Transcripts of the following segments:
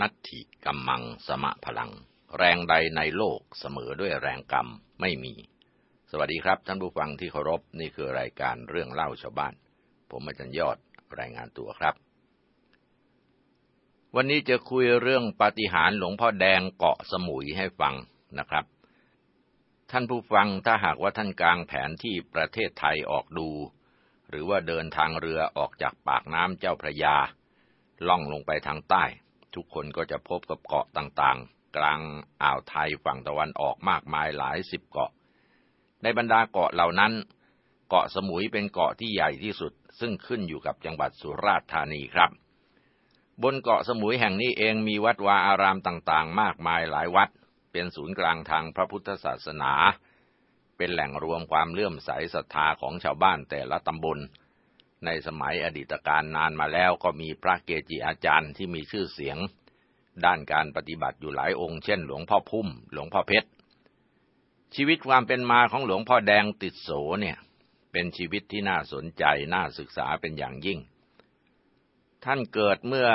นัตถิกัมมังสมะพลัง แรงใดในโลกเสมอด้วยแรงกรรมไม่มี สวัสดีครับท่านผู้ฟังที่เคารพนี่คือรายการเรื่องเล่าชาวบ้าน ผมอาจารย์ยอดรายงานตัวครับ วันนี้จะคุยเรื่องปาฏิหาริย์หลวงพ่อแดงเกาะสมุยให้ฟังนะครับ ท่านผู้ฟังถ้าหากว่าท่านกลางแผนที่ประเทศไทยออกดู หรือว่าเดินทางเรือออกจากปากน้ำเจ้าพระยา ล่องลงไปทางใต้ ทุกคนก็จะพบกับเกาะต่างๆ กลางอ่าวไทยฝั่งตะวันออกมากมายหลายสิบเกาะ ในบรรดาเกาะเหล่านั้น เกาะสมุยเป็นเกาะที่ใหญ่ที่สุด ซึ่งขึ้นอยู่กับจังหวัดสุราษฎร์ธานีครับ บนเกาะสมุยแห่งนี้เองมีวัดวาอารามต่างๆ มากมายหลายวัด เป็นศูนย์กลางทางพระพุทธศาสนา เป็นแหล่งรวมความเลื่อมใสศรัทธาของชาวบ้านแต่ละตำบล ในสมัยอดีตการนานมาแล้วก็มีพระเกจิอาจารย์ที่มีชื่อเสียง ด้านการปฏิบัติอยู่หลายองค์เช่น หลวงพ่อพุ่ม หลวงพ่อเพชร ชีวิตความเป็นมาของหลวงพ่อแดงติดโสเนี่ย เป็นชีวิตที่น่าสนใจน่าศึกษาเป็นอย่างยิ่ง ท่านเกิดเมื่อ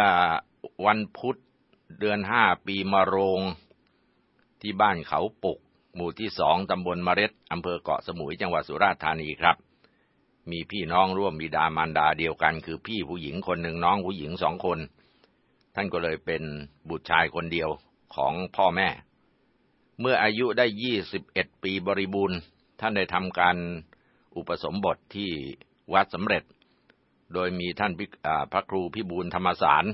วันพุธเดือนห้าปีมะโรง ที่บ้านเขาปุก หมู่ที่สองตำบลมเร็ดอำเภอเกาะสมุยจังหวัดสุราษฎร์ธานีครับ มีพี่น้องร่วมบิดามารดาเดียวกัน คือพี่ผู้หญิงคนหนึ่งน้องผู้หญิงสองคน ท่านก็เลยเป็นบุตรชายคนเดียวของพ่อแม่ เมื่ออายุได้ยี่สิบเอ็ดปีบริบูรณ์ ท่านได้ทำการอุปสมบทที่วัดสำเร็จ โดยมีท่านพระครูพิบูลธรรมสาร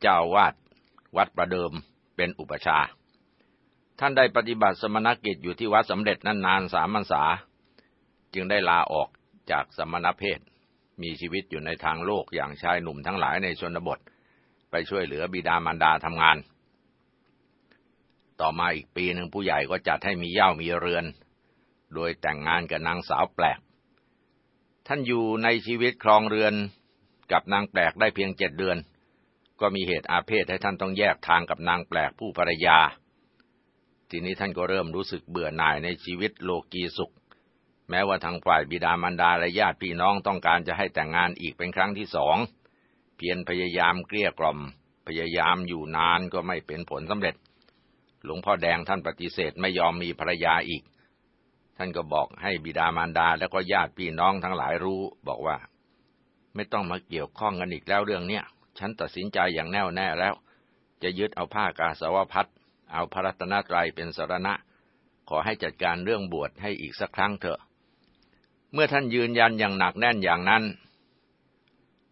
เจ้าวาดวัดประเดิมเป็นอุปชา ท่านได้ปฏิบัติสมณกิจอยู่ที่วัดสำเร็จนั้นนานสามพรรษา จึงได้ลาออกจากสมณเพศ มีชีวิตอยู่ในทางโลกอย่างชายหนุ่มทั้งหลายในชนบท ไปช่วยเหลือบิดามารดาทำงาน ต่อมาอีกปีหนึ่งผู้ใหญ่ก็จัดให้มีเย่ามีเรือน โดยแต่งงานกับนางสาวแปลก ท่านอยู่ในชีวิตครองเรือนกับนางแปลกได้เพียงเจ็ดเดือน ก็มีเหตุอาเพศให้ท่านต้องแยกทางกับนางแปลกผู้ภรรยา ทีนี้ท่านก็เริ่มรู้สึกเบื่อหน่ายในชีวิตโลกีสุข แม้ว่าทางฝ่ายบิดามารดาและญาติพี่น้องต้องการจะให้แต่งงานอีกเป็นครั้งที่สอง เพียรพยายามเกลี้ยกล่อม พยายามอยู่นานก็ไม่เป็นผลสำเร็จ หลวงพ่อแดงท่านปฏิเสธไม่ยอมมีภรรยาอีก ท่านก็บอกให้บิดามารดาและก็ญาติพี่น้องทั้งหลายรู้บอกว่า ไม่ต้องมาเกี่ยวข้องกันอีกแล้วเรื่องเนี้ยฉันตัดสินใจอย่างแน่วแน่แล้ว จะยึดเอาผ้ากาสาวพัดเอาพระรัตนตรัยเป็นสรณะ ขอให้จัดการเรื่องบวชให้อีกสักครั้งเถอะ เมื่อท่านยืนยันอย่างหนักแน่นอย่างนั้น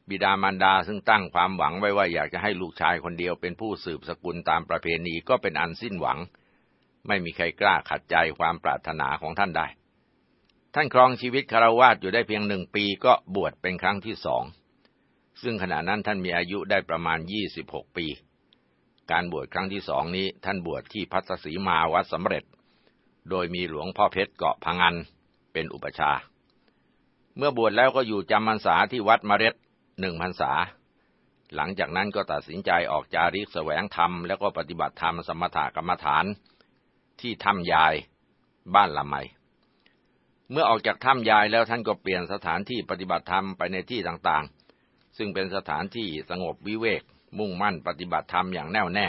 บิดามารดาซึ่งตั้งความหวังไว้ว่าอยากจะให้ลูกชายคนเดียวเป็นผู้สืบสกุลตามประเพณีก็เป็นอันสิ้นหวัง ไม่มีใครกล้าขัดใจความปรารถนาของท่านได้ ท่านครองชีวิตคารวาสอยู่ได้เพียงหนึ่งปีก็บวชเป็นครั้งที่สอง ซึ่งขณะนั้นท่านมีอายุได้ประมาณยี่สิบหกปี การบวชครั้งที่สองนี้ท่านบวชที่พัทสีมาวัดสำเร็จ โดยมีหลวงพ่อเพชรเกาะพังันเป็นอุปชา เมื่อบวชแล้วก็อยู่จำพรรษาที่วัดมเร็ดหนึ่งพรรษา หลังจากนั้นก็ตัดสินใจออกจาริกแสวงธรรม แล้วก็ปฏิบัติธรรมสมถกรรมฐาน ที่ถ้ำยายบ้านละไม เมื่อออกจากถ้ำยายแล้วท่านก็เปลี่ยนสถานที่ปฏิบัติธรรมไปในที่ต่างๆ ซึ่งเป็นสถานที่สงบวิเวก มุ่งมั่นปฏิบัติธรรมอย่างแน่วแน่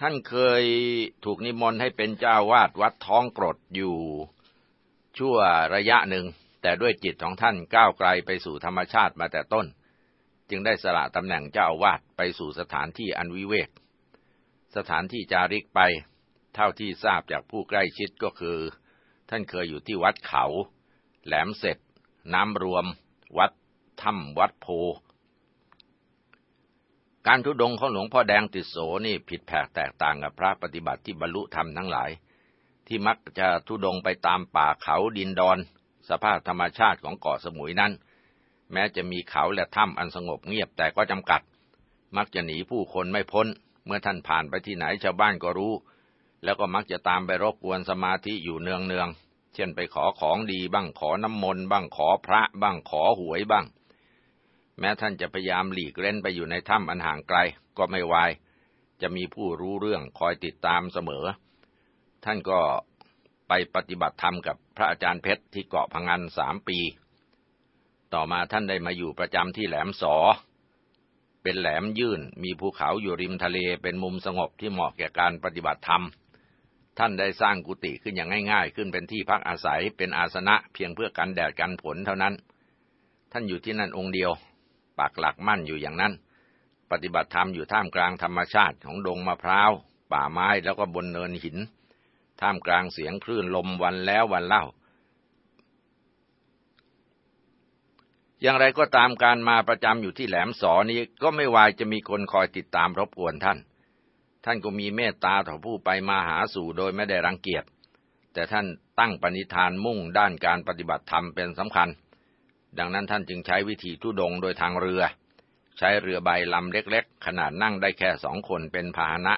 ท่านเคยถูกนิมนต์ให้เป็นเจ้าวาดวัดท้องกรดอยู่ชั่วระยะหนึ่ง แต่ด้วยจิตของท่านก้าวไกลไปสู่ธรรมชาติมาแต่ต้น จึงได้สละตำแหน่งเจ้าอาวาดไปสู่สถานที่อันวิเวก สถานที่จาริกไป เท่าที่ทราบจากผู้ใกล้ชิดก็คือ ท่านเคยอยู่ที่วัดเขา แหลมเสร็จ น้ำรวม วัดถ้ำวัดโพ การทุดงของหลวงพ่อแดงติดโสนี่ผิดแผกแตกต่างกับพระปฏิบัติที่บรรลุธรรมทั้งหลาย ที่มักจะทุดงไปตามป่าเขาดินดอน สภาพธรรมชาติของเกาะสมุยนั้น แม้จะมีเขาและถ้ำอันสงบเงียบแต่ก็จำกัด มักจะหนีผู้คนไม่พ้น เมื่อท่านผ่านไปที่ไหนชาวบ้านก็รู้ แล้วก็มักจะตามไปรบกวนสมาธิอยู่เนืองเนืองเช่นไปขอของดีบ้างขอน้ำมนต์บ้างขอพระ บ้างขอหวยบ้าง แม้ท่านจะพยายามหลีกเล่นไปอยู่ในถ้ำอันห่างไกลก็ไม่วาย จะมีผู้รู้เรื่องคอยติดตามเสมอ ท่านก็ ไปปฏิบัติธรรมกับพระอาจารย์เพชรที่เกาะพังงันสามปี ต่อมาท่านได้มาอยู่ประจำที่แหลมสอ เป็นแหลมยื่นมีภูเขาอยู่ริมทะเลเป็นมุมสงบที่เหมาะแก่การปฏิบัติธรรม ท่านได้สร้างกุฏิขึ้นอย่างง่าย ๆ ขึ้นเป็นที่พักอาศัยเป็นอาสนะเพียงเพื่อกันแดดกันฝนเท่านั้น ท่านอยู่ที่นั่นองค์เดียวปักหลักมั่นอยู่อย่างนั้น ปฏิบัติธรรมอยู่ท่ามกลางธรรมชาติของดงมะพร้าว ป่าไม้แล้วก็บนเนินหิน ท่ามกลางเสียงคลื่นลมวันแล้ววันเล่า อย่างไรก็ตามการมาประจำอยู่ที่แหลมสอนี้ก็ไม่วายจะมีคนคอยติดตามรบกวนท่าน ท่านก็มีเมตตาต่อผู้ไปมาหาสู่โดยไม่ได้รังเกียจ แต่ท่านตั้งปณิธานมุ่งด้านการปฏิบัติธรรมเป็นสำคัญ ดังนั้นท่านจึงใช้วิธีทุดงโดยทางเรือ ใช้เรือใบลำเล็กๆ ขนาดนั่งได้แค่สองคนเป็นพาหนะ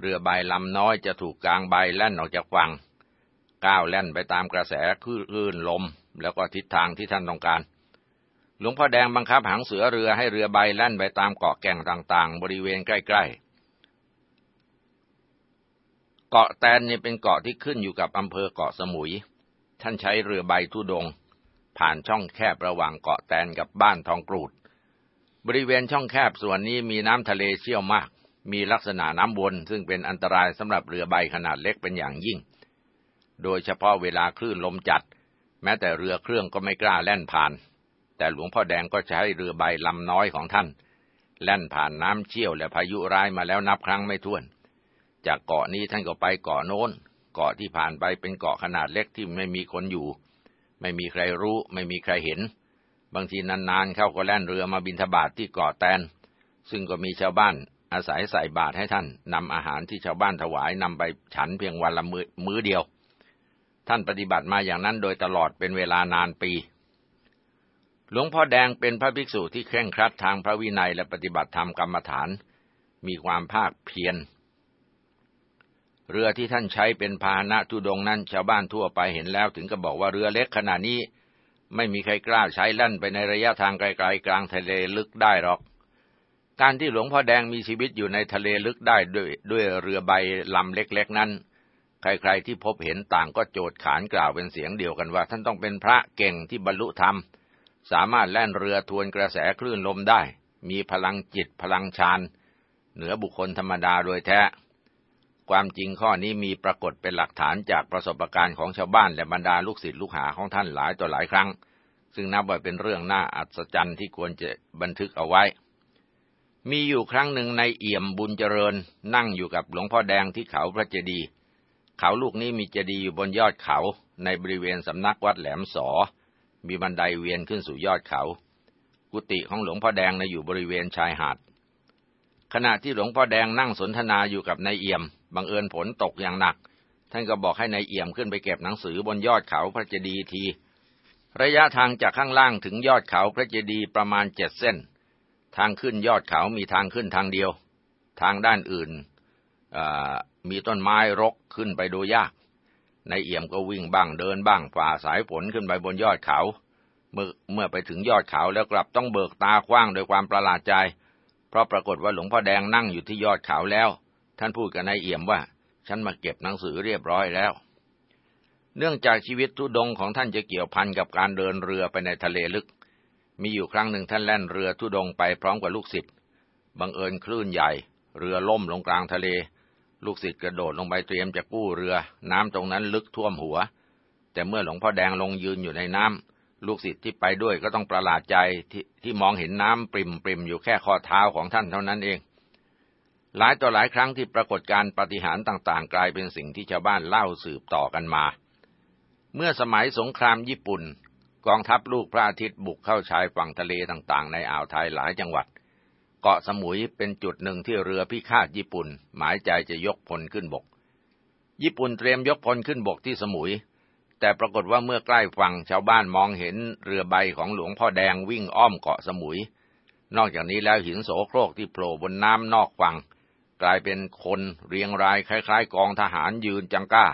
เรือใบลำน้อยจะถูกกลางใบแล่นออกจากฝั่ง ก้าวแล่นไปตามกระแสคลื่นลม แล้วก็ทิศทางที่ท่านต้องการ หลวงพ่อแดงบังคับหางเสือเรือให้เรือใบแล่นไปตามเกาะแก่งต่างๆ บริเวณใกล้ ๆ เกาะแตนนี่เป็นเกาะที่ขึ้นอยู่กับอำเภอเกาะสมุย ท่านใช้เรือใบทุดง ผ่านช่องแคบระหว่างเกาะแตนกับบ้านทองกรูด บริเวณช่องแคบส่วนนี้มีน้ำทะเลเชี่ยวมาก มีลักษณะน้ำวนซึ่งเป็นอันตรายสำหรับเรือใบขนาดเล็กเป็นอย่างยิ่ง โดยเฉพาะเวลาคลื่นลมจัด แม้แต่เรือเครื่องก็ไม่กล้าแล่นผ่าน แต่หลวงพ่อแดงก็ใช้เรือใบลำน้อยของท่าน แล่นผ่านน้ำเชี่ยวและพายุร้ายมาแล้วนับครั้งไม่ถ้วน จากเกาะนี้ท่านก็ไปเกาะโน้น เกาะที่ผ่านไปเป็นเกาะขนาดเล็กที่ไม่มีคนอยู่ ไม่มีใครรู้ ไม่มีใครเห็น บางทีนานๆเข้าก็แล่นเรือมาบินทบาทที่เกาะแตน ซึ่งก็มีชาวบ้าน อาศัยใส่บาตรให้ท่านนำอาหารที่ชาวบ้านถวายนำไปฉันเพียงวันละมือมื้อเดียว ท่านปฏิบัติมาอย่างนั้นโดยตลอดเป็นเวลานานปี หลวงพ่อแดงเป็นพระภิกษุที่เคร่งครัดทางพระวินัยและปฏิบัติธรรมกรรมฐาน มีความภาคเพียรเรือที่ท่านใช้เป็นพาหนะทุดงนั้นชาวบ้านทั่วไปเห็นแล้วถึงกับบอกว่าเรือเล็กขนาดนี้ ไม่มีใครกล้าใช้ลั่นไปในระยะทางไกลๆกลางทะเลลึกได้หรอก การที่หลวงพ่อแดงมีชีวิตอยู่ในทะเลลึกได้ด้วยด้วยเรือใบลำเล็กๆ นั้น ใครๆที่พบเห็นต่างก็โจดขานกล่าวเป็นเสียงเดียวกันว่า ท่านต้องเป็นพระเก่งที่บรรลุธรรม สามารถแล่นเรือทวนกระแสคลื่นลมได้ มีพลังจิตพลังฌานเหนือบุคคลธรรมดาโดยแท้ ความจริงข้อนี้มีปรากฏเป็นหลักฐานจากประสบการณ์ของชาวบ้านและบรรดาลูกศิษย์ลูกหาของท่านหลายต่อหลายครั้ง ซึ่งนับว่าเป็นเรื่องน่าอัศจรรย์ที่ควรจะบันทึกเอาไว้ มีอยู่ครั้งหนึ่งในเอี่ยมบุญเจริญ นั่งอยู่กับหลวงพ่อแดงที่เขาพระเจดีย์เขาลูกนี้มีเจดีย์อยู่บนยอดเขาในบริเวณสำนักวัดแหลมสอ มีบันไดเวียนขึ้นสู่ยอดเขา กุฏิของหลวงพ่อแดงในอยู่บริเวณชายหาด ขณะที่หลวงพ่อแดงนั่งสนทนาอยู่กับนายเอี่ยม บังเอิญฝนตกอย่างหนัก ท่านก็บอกให้นายเอี่ยมขึ้นไปเก็บหนังสือบนยอดเขาพระเจดีย์ที ระยะทางจากข้างล่างถึงยอดเขาพระเจดีย์ประมาณเจ็ดเส้น ทางขึ้นยอดเขามีทางขึ้นทางเดียว ทางด้านอื่นมีต้นไม้รกขึ้นไปดูยาก ในเอี่ยมก็วิ่งบ้างเดินบ้างฝ่าสายฝนขึ้นไปบนยอดเขา เมื่อเมื่อไปถึงยอดเขาแล้วกลับต้องเบิกตาคว้างโดยความประหลาดใจ เพราะปรากฏว่าหลวงพ่อแดงนั่งอยู่ที่ยอดเขาแล้ว ท่านพูดกับนายเอี่ยมว่า ฉันมาเก็บหนังสือเรียบร้อยแล้ว เนื่องจากชีวิตทุดงของท่านจะเกี่ยวพันกับการเดินเรือไปในทะเลลึก มีอยู่ครั้งหนึ่งท่านแล่นเรือทุดงไปพร้อมกับลูกศิษย์บังเอิญคลื่นใหญ่ เรือล่มลงกลางทะเล ลูกศิษย์กระโดดลงไปเตรียมจะกู้เรือ น้ำตรงนั้นลึกท่วมหัว แต่เมื่อหลวงพ่อแดงลงยืนอยู่ในน้ำลูกศิษย์ที่ไปด้วยก็ต้องประหลาดใจทที่มองเห็นน้ำปริมปริมอยู่แค่ข้อเท้าของท่านเท่านั้นเอง หลายต่อหลายครั้งที่ปรากฏการปฏิหารต่างๆ กลายเป็นสิ่งที่ชาวบ้านเล่าสืบต่อกันมา เมื่อสมัยสงครามญี่ปุ่น กองทัพลูกพระอาทิตย์บุกเข้าชายฝั่งทะเลต่างๆ ในอ่าวไทยหลายจังหวัด เกาะสมุยเป็นจุดหนึ่งที่เรือพิฆาตญี่ปุ่น หมายใจจะยกพลขึ้นบก ญี่ปุ่นเตรียมยกพลขึ้นบกที่สมุย แต่ปรากฏว่าเมื่อใกล้ฝั่งชาวบ้านมองเห็นเรือใบของหลวงพ่อแดงวิ่งอ้อมเกาะสมุย นอกจากนี้แล้วหินโสโครกที่โผล่บนน้ำนอกฝั่งกลายเป็นคนเรียงรายคล้าย ๆ กองทหารยืนจังก้า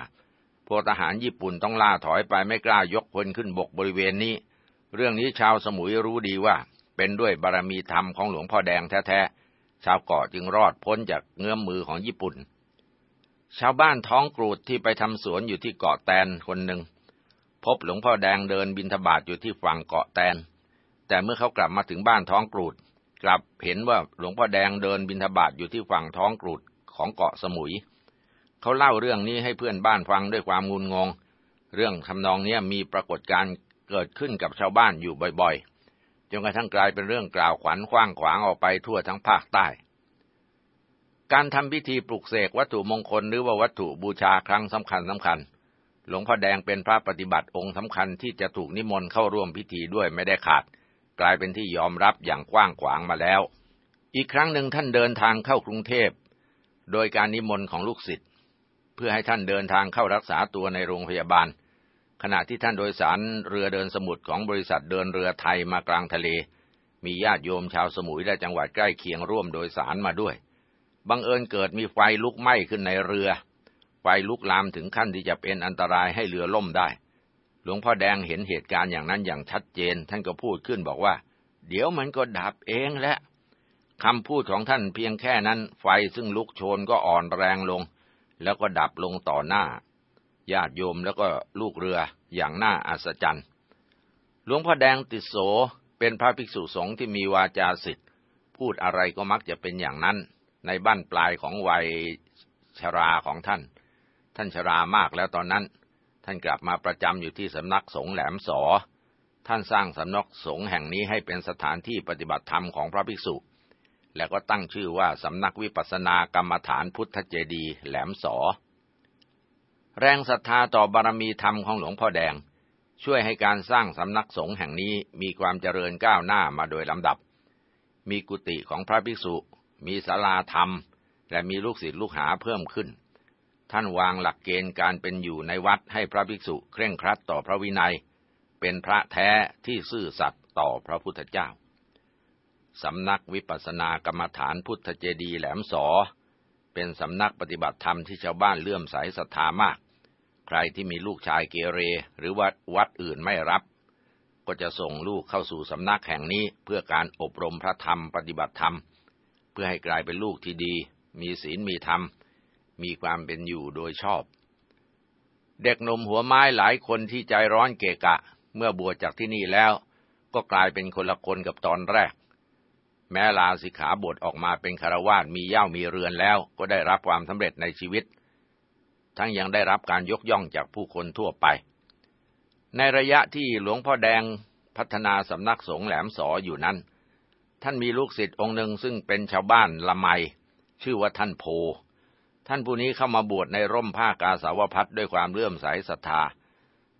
พวกทหารญี่ปุ่นต้องล่าถอยไปไม่กล้ายกพลขึ้นบกบริเวณนี้ เรื่องนี้ชาวสมุยรู้ดีว่า เป็นด้วยบารมีธรรมของหลวงพ่อแดงแท้ๆ ชาวเกาะจึงรอดพ้นจากเงื้อมมือของญี่ปุ่น ชาวบ้านท้องกรูดที่ไปทำสวนอยู่ที่เกาะแตนคนหนึ่ง พบหลวงพ่อแดงเดินบินทบาทอยู่ที่ฝั่งเกาะแตน แต่เมื่อเขากลับมาถึงบ้านท้องกรูด กลับเห็นว่าหลวงพ่อแดงเดินบินทบาทอยู่ที่ฝั่งท้องกรุดของเกาะสมุย เขาเล่าเรื่องนี้ให้เพื่อนบ้านฟังด้วยความงุนงง เรื่องทำนองนี้มีปรากฏการณ์เกิดขึ้นกับชาวบ้านอยู่บ่อยๆ จนกระทั่งกลายเป็นเรื่องกล่าวขวัญคว้างขวางออกไปทั่วทั้งภาคใต้ การทำพิธีปลุกเสกวัตถุมงคลหรือว่าวัตถุบูชาครั้งสำคัญสำคัญ หลวงพ่อแดงเป็นพระปฏิบัติองค์สำคัญที่จะถูกนิมนต์เข้าร่วมพิธีด้วยไม่ได้ขาด กลายเป็นที่ยอมรับอย่างกว้างขวางมาแล้ว อีกครั้งหนึ่งท่านเดินทางเข้ากรุงเทพ โดยการนิมนต์ของลูกศิษย์ เพื่อให้ท่านเดินทางเข้ารักษาตัวในโรงพยาบาล ขณะที่ท่านโดยสารเรือเดินสมุทรของบริษัทเดินเรือไทยมากลางทะเล มีญาติโยมชาวสมุยและจังหวัดใกล้เคียงร่วมโดยสารมาด้วย บังเอิญเกิดมีไฟลุกไหม้ขึ้นในเรือ ไฟลุกลามถึงขั้นที่จะเป็นอันตรายให้เรือล่มได้ หลวงพ่อแดงเห็นเหตุการณ์อย่างนั้นอย่างชัดเจน ท่านก็พูดขึ้นบอกว่า เดี๋ยวมันก็ดับเองแหละคำพูดของท่านเพียงแค่นั้น ไฟซึ่งลุกโชนก็อ่อนแรงลง แล้วก็ดับลงต่อหน้า ญาติโยมแล้วก็ลูกเรืออย่างน่าอัศจรรย์ หลวงพ่อแดงติดโสเป็นพระภิกษุสงฆ์ที่มีวาจาสิทธิ์ พูดอะไรก็มักจะเป็นอย่างนั้น ในบ้านปลายของวัยชราของท่าน ท่านชรามากแล้วตอนนั้น ท่านกลับมาประจำอยู่ที่สำนักสงฆ์แหลมสอ ท่านสร้างสำนักสงฆ์แห่งนี้ให้เป็นสถานที่ปฏิบัติธรรมของพระภิกษุ แล้วก็ตั้งชื่อว่าสำนักวิปัสสนากรรมฐานพุทธเจดีแหลมสอ แรงศรัทธาต่อบารมีธรรมของหลวงพ่อแดง ช่วยให้การสร้างสำนักสงฆ์แห่งนี้มีความเจริญก้าวหน้ามาโดยลำดับ มีกุฏิของพระภิกษุ มีศาลาธรรม และมีลูกศิษย์ลูกหาเพิ่มขึ้น ท่านวางหลักเกณฑ์การเป็นอยู่ในวัดให้พระภิกษุเคร่งครัดต่อพระวินัย เป็นพระแท้ที่ซื่อสัตย์ต่อพระพุทธเจ้า สำนักวิปัสสนากรรมฐานพุทธเจดีแหลมสอ เป็นสำนักปฏิบัติธรรมที่ชาวบ้านเลื่อมใสศรัทธามาก ใครที่มีลูกชายเกเร หรือวัดวัดอื่นไม่รับ ก็จะส่งลูกเข้าสู่สำนักแห่งนี้เพื่อการอบรมพระธรรมปฏิบัติธรรม เพื่อให้กลายเป็นลูกที่ดี มีศีลมีธรรม มีความเป็นอยู่โดยชอบ เด็กนมหัวไม้หลายคนที่ใจร้อนเกะกะ เมื่อบวชจากที่นี่แล้ว ก็กลายเป็นคนละคนกับตอนแรก แม้ลาสิกขาบทออกมาเป็นคารวาสมีเย่ามีเรือนแล้วก็ได้รับความสำเร็จในชีวิต ทั้งยังได้รับการยกย่องจากผู้คนทั่วไป ในระยะที่หลวงพ่อแดงพัฒนาสำนักสงฆ์แหลมสออยู่นั้น ท่านมีลูกศิษย์องค์หนึ่งซึ่งเป็นชาวบ้านละไม ชื่อว่าท่านโพ ท่านผู้นี้เข้ามาบวชในร่มผ้ากาสาวพัดด้วยความเลื่อมใสศรัทธา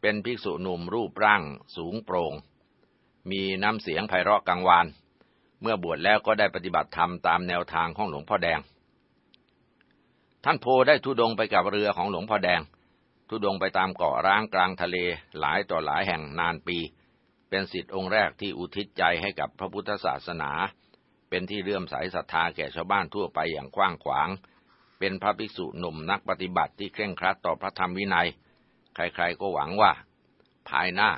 เป็นภิกษุหนุ่มรูปร่างสูงโปรง่งมีน้ำเสียงไพเราะกังวาน เมื่อบวชแล้วก็ได้ปฏิบัติธรรมตามแนวทางของหลวงพ่อแดง ท่านโพได้ทุดงไปกับเรือของหลวงพ่อแดง ทุดงไปตามเกาะร้างกลางทะเลหลายต่อหลายแห่งนานปี เป็นสิทธิองค์แรกที่อุทิศใจให้กับพระพุทธศาสนา เป็นที่เลื่อมใสศรัทธาแก่ชาวบ้านทั่วไปอย่างกว้างขวาง เป็นพระภิกษุหนุ่มนักปฏิบัติที่เคร่งครัดต่อพระธรรมวินัย ใครๆก็หวังว่า ภายหน้า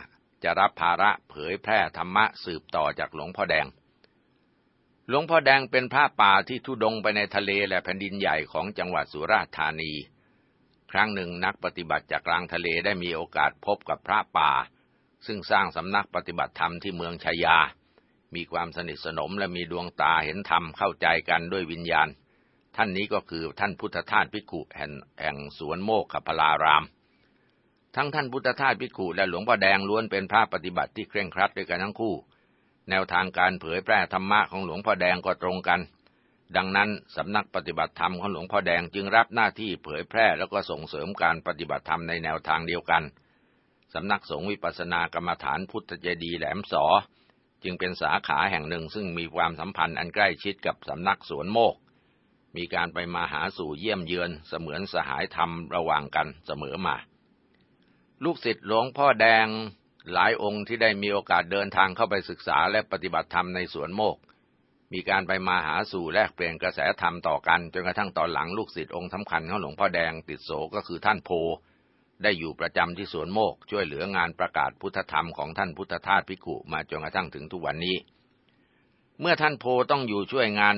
จะรับภาระเผยแพร่ธรรมะสืบต่อจากหลวงพ่อแดง หลวงพ่อแดงเป็นพระป่าที่ทุดงไปในทะเลและแผ่นดินใหญ่ของจังหวัดสุราษฎร์ธานี ครั้งหนึ่งนักปฏิบัติจากกลางทะเลได้มีโอกาสพบกับพระป่า ซึ่งสร้างสำนักปฏิบัติธรรมที่เมืองชายา มีความสนิทสนมและมีดวงตาเห็นธรรมเข้าใจกันด้วยวิญญาณ ท่านนี้ก็คือท่านพุทธทาสพิกุแห่งแห่งสวนโมกขพลาราม ทั้งท่านพุทธทาสพิกุและหลวงพ่อแดงล้วนเป็นพระปฏิบัติที่เคร่งครัดด้วยกันทั้งคู่ แนวทางการเผยแพร่ธรรมะของหลวงพ่อแดงก็ตรงกัน ดังนั้นสำนักปฏิบัติธรรมของหลวงพ่อแดงจึงรับหน้าที่เผยแพร่แล้วก็ส่งเสริมการปฏิบัติธรรมในแนวทางเดียวกัน สำนักสงฆ์วิปัสสนากรรมฐานพุทธเจดีแหลมสอ จึงเป็นสาขาแห่งหนึ่งซึ่งมีความสัมพันธ์อันใกล้ชิดกับสำนักสวนโมก มีการไปมาหาสู่เยี่ยมเยือนเสมือนสหายธรรมระหว่างกันเสมอมา ลูกศิษย์หลวงพ่อแดง หลายองค์ที่ได้มีโอกาสเดินทางเข้าไปศึกษาและปฏิบัติธรรมในสวนโมก มีการไปมาหาสู่แลกเปลี่ยนกระแสธรรมต่อกัน จนกระทั่งตอนหลังลูกศิษย์องค์สำคัญของหลวงพ่อแดงติดโสก็คือท่านโพ ได้อยู่ประจำที่สวนโมก ช่วยเหลืองานประกาศพุทธธรรมของท่านพุทธทาสพิกุมาจนกระทั่งถึงทุกวันนี้ เมื่อท่านโพต้องอยู่ช่วยงาน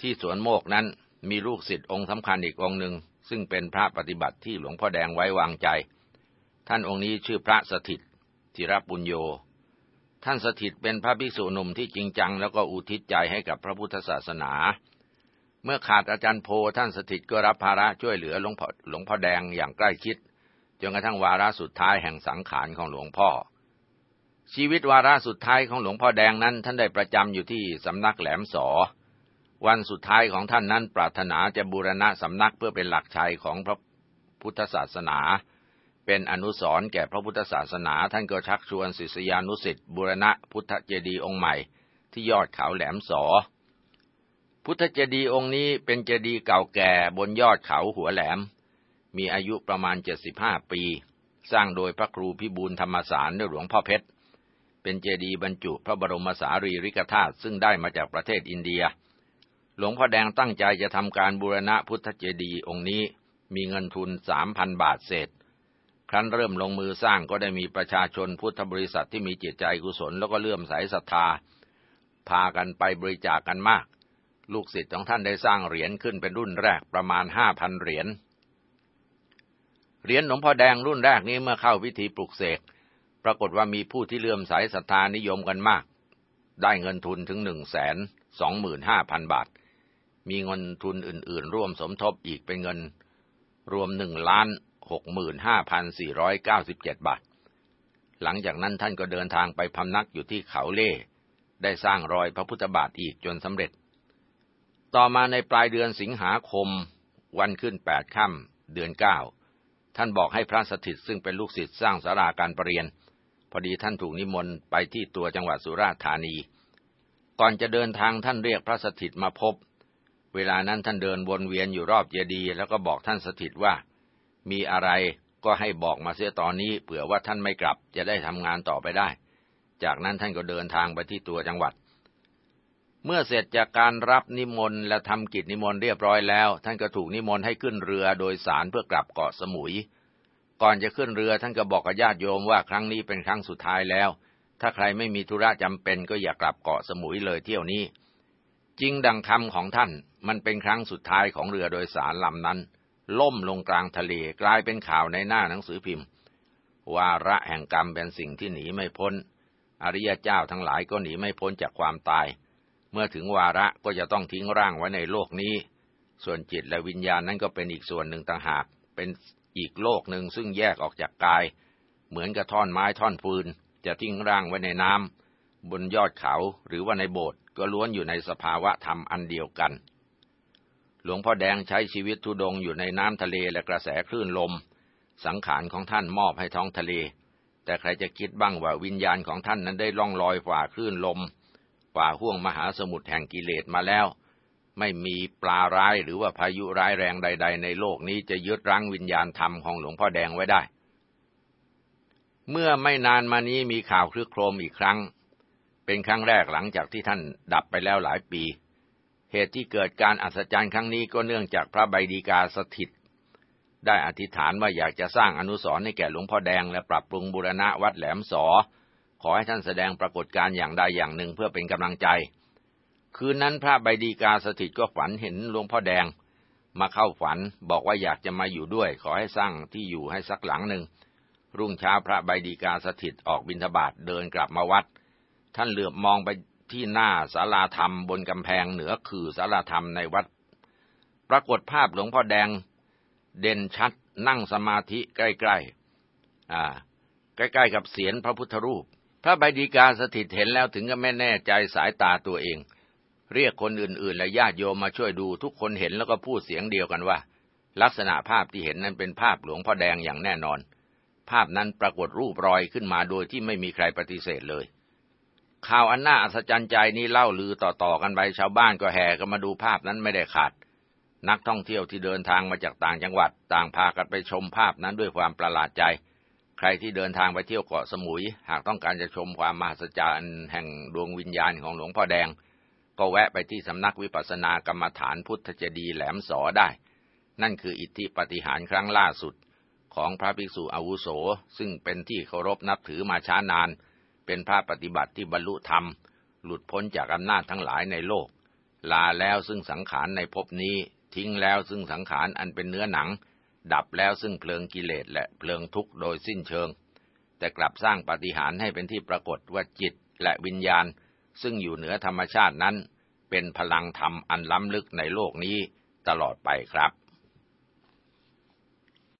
ที่สวนโมกนั้นมีลูกศิษย์องค์สำคัญอีกองค์หนึ่งซึ่งเป็นพระปฏิบัติที่หลวงพ่อแดงไว้วางใจ ท่านองค์นี้ชื่อพระสถิต ธิรปุญโย ท่านสถิตเป็นพระภิกษุหนุ่มที่จริงจัง แล้วก็อุทิศใจให้กับพระพุทธศาสนา เมื่อขาดอาจารย์โพท่านสถิตก็รับภาระช่วยเหลือหลวงพ่อหลวงพ่อแดงอย่างใกล้ชิดจนกระทั่งวาระสุดท้ายแห่งสังขารของหลวงพ่อ ชีวิตวาระสุดท้ายของหลวงพ่อแดงนั้น ท่านได้ประจำอยู่ที่สำนักแหลมสอวันสุดท้ายของท่านนั้นปรารถนาจะบูรณะสำนักเพื่อเป็นหลักชัยของพระพุทธศาสนา เป็นอนุสรแก่พระพุทธศาสนา ท่านก็ชักชวนศิษยานุสิ์บูรณะพุทธเจดีย์องค์ใหม่ที่ยอดเขาแหลมสอ พุทธเจดีย์องค์นี้เป็นเจดีย์เก่าแก่บนยอดเขาหัวแหลม มีอายุประมาณ 75 ปี สร้างโดยพระครูพิบูลธรรมสารด้วยหลวงพ่อเพชร เป็นเจดีย์บรรจุพระบรมสารีริกธาตุซึ่งได้มาจากประเทศอินเดีย หลวงพ่อแดงตั้งใจจะทำการบูรณะพุทธเจดีย์องค์นี้มีเงินทุน 3,000 บาทเศษ ครั้นเริ่มลงมือสร้างก็ได้มีประชาชนพุทธบริษัทที่มีจิตใจกุศลแล้วก็เลื่อมใสศรัทธา พากันไปบริจาคกกันมาก ลูกศิษย์ของท่านได้สร้างเหรียญขึ้นเป็นรุ่นแรกประมาณ5,000เหรียญ เหรียญหลวงพ่อแดงรุ่นแรกนี้เมื่อเข้าพิธีปลุกเสก ปรากฏว่ามีผู้ที่เลื่อมใสศรัทธานิยมกันมาก ได้เงินทุนถึงหนึ่งแสนสองหมื่นห้าพันบาท มีเงินทุนอื่น ๆ ร่วมสมทบอีกเป็นเงินรวมหนึ่งล้าน หกหมื่นห้าพันสี่ร้อยเก้าสิบเจ็ดบาท หลังจากนั้นท่านก็เดินทางไปพำนักอยู่ที่เขาเล่ ได้สร้างรอยพระพุทธบาทอีกจนสำเร็จ ต่อมาในปลายเดือนสิงหาคม วันขึ้นแปดค่ำเดือนเก้าท่านบอกให้พระสถิตซึ่งเป็นลูกศิษย์สร้างสาราการประเรียน พอดีท่านถูกนิมนต์ไปที่ตัวจังหวัดสุราษฎร์ธานี ก่อนจะเดินทางท่านเรียกพระสถิตมาพบเวลานั้นท่านเดินวนเวียนอยู่รอบเจดีย์แล้วก็บอกท่านสถิตว่า มีอะไรก็ให้บอกมาเสียตอนนี้เผื่อว่าท่านไม่กลับจะได้ทำงานต่อไปได้ จากนั้นท่านก็เดินทางไปที่ตัวจังหวัด เมื่อเสร็จจากการรับนิมนต์และทำกิจนิมนต์เรียบร้อยแล้ว ท่านก็ถูกนิมนต์ให้ขึ้นเรือโดยสารเพื่อกลับเกาะสมุย ก่อนจะขึ้นเรือท่านก็บอกกับญาติโยมว่าครั้งนี้เป็นครั้งสุดท้ายแล้ว ถ้าใครไม่มีธุระจำเป็นก็อย่ากลับเกาะสมุยเลยเที่ยวนี้ จริงดังคำของท่านมันเป็นครั้งสุดท้ายของเรือโดยสารลำนั้น ล่มลงกลางทะเลกลายเป็นข่าวในหน้าหนังสือพิมพ์ วาระแห่งกรรมเป็นสิ่งที่หนีไม่พ้น อริยเจ้าทั้งหลายก็หนีไม่พ้นจากความตาย เมื่อถึงวาระก็จะต้องทิ้งร่างไว้ในโลกนี้ ส่วนจิตและวิญญาณนั้นก็เป็นอีกส่วนหนึ่งต่างหาก เป็นอีกโลกหนึ่งซึ่งแยกออกจากกาย เหมือนกับท่อนไม้ท่อนฟืน จะทิ้งร่างไว้ในน้ำบนยอดเขาหรือว่าในโบสถ์ก็ล้วนอยู่ในสภาวะธรรมอันเดียวกัน หลวงพ่อแดงใช้ชีวิตทุดงอยู่ในน้ำทะเลและกระแสคลื่นลม สังขารของท่านมอบให้ท้องทะเล แต่ใครจะคิดบ้างว่าวิญญาณของท่านนั้นได้ล่องลอยฝ่าคลื่นลม ฝ่าห่วงมหาสมุทรแห่งกิเลสมาแล้ว ไม่มีปลาร้ายหรือว่าพายุร้ายแรงใด ๆ ในโลกนี้จะยึดรั้งวิญญาณธรรมของหลวงพ่อแดงไว้ได้ เมื่อไม่นานมานี้มีข่าวคลึกโครมอีกครั้ง เป็นครั้งแรกหลังจากที่ท่านดับไปแล้วหลายปี เหตุที่เกิดการอัศจรรย์ครั้งนี้ก็เนื่องจากพระใบดีกาสถิต ได้อธิษฐานว่าอยากจะสร้างอนุสรณ์ให้แก่หลวงพ่อแดงและปรับปรุงบูรณะวัดแหลมสอ ขอให้ท่านแสดงปรากฏการณ์อย่างใดอย่างหนึ่งเพื่อเป็นกำลังใจ คืนนั้นพระใบดีกาสถิตก็ฝันเห็นหลวงพ่อแดง มาเข้าฝันบอกว่าอยากจะมาอยู่ด้วย ขอให้สร้างที่อยู่ให้สักหลังหนึ่งรุ่งเช้าพระใบดีกาสถิตออกบิณฑบาตเดินกลับมาวัด ท่านเหลือบมองไป ที่หน้าศาลาธรรมบนกำแพงเหนือคือศาลาธรรมในวัด ปรากฏภาพหลวงพ่อแดง เด่นชัดนั่งสมาธิใกล้ๆอ่าใกล้ๆกับเสียนพระพุทธรูป พระใบดีกาสถิตเห็นแล้วถึงก็ไม่แน่ใจสายตาตัวเอง เรียกคนอื่นๆ และญาติโยมมาช่วยดูทุกคนเห็นแล้วก็พูดเสียงเดียวกันว่า ลักษณะภาพที่เห็นนั้นเป็นภาพหลวงพ่อแดงอย่างแน่นอน ภาพนั้นปรากฏรูปรอยขึ้นมาโดยที่ไม่มีใครปฏิเสธเลย ข่าวอันน่าอัศจรรย์ใจนี้เล่าลือต่อๆกันไปชาวบ้านก็แห่กันมาดูภาพนั้นไม่ได้ขาด นักท่องเที่ยวที่เดินทางมาจากต่างจังหวัด ต่างพากันไปชมภาพนั้นด้วยความประหลาดใจ ใครที่เดินทางไปเที่ยวเกาะสมุย หากต้องการจะชมความมหัศจรรย์แห่งดวงวิญญาณของหลวงพ่อแดง ก็แวะไปที่สำนักวิปัสสนากรรมฐานพุทธเจดีแหลมสอได้ นั่นคืออิทธิปฏิหารครั้งล่าสุด ของพระภิกษุอาวุโส ซึ่งเป็นที่เคารพนับถือมาช้านาน เป็นพระปฏิบัติที่บรรลุธรรม หลุดพ้นจากอำนาจทั้งหลายในโลก ลาแล้วซึ่งสังขารในภพนี้ ทิ้งแล้วซึ่งสังขารอันเป็นเนื้อหนัง ดับแล้วซึ่งเพลิงกิเลสและเพลิงทุกข์โดยสิ้นเชิง แต่กลับสร้างปฏิหารให้เป็นที่ปรากฏว่าจิตและวิญญาณ ซึ่งอยู่เหนือธรรมชาตินั้น เป็นพลังธรรมอันล้ำลึกในโลกนี้ตลอดไปครับ